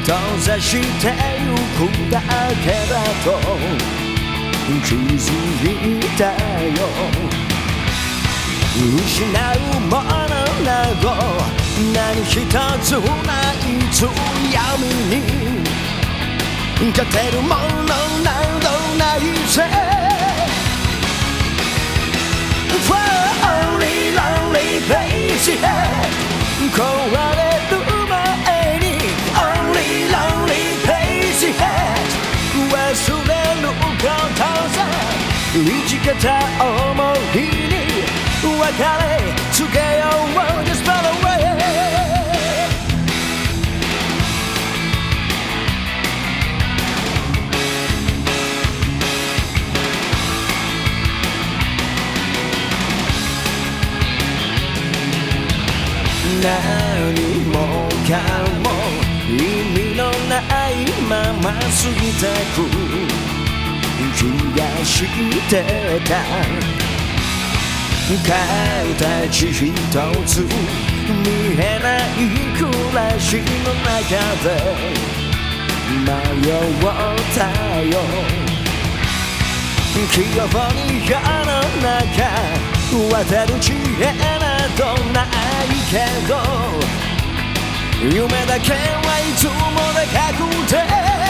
閉ざしてゆくだけだと気づいたよ失うものなど何一つないつ闇に勝てる。ものなどないぜ生き方思いに別れつけよう Just run away 何もかも意味のないまま過ぎてく気がしてた。形一つ見えない暮らしの中で。迷ったよ。記憶に世の中渡る知恵などないけど。夢だけはいつもでかくて。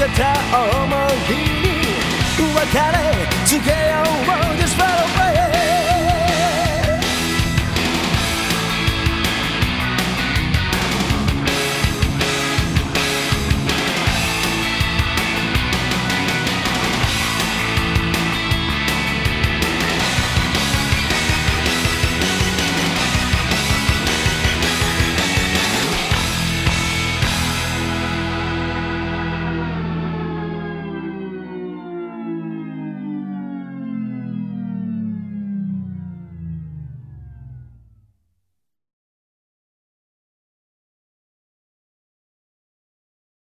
けたいに別れつけようで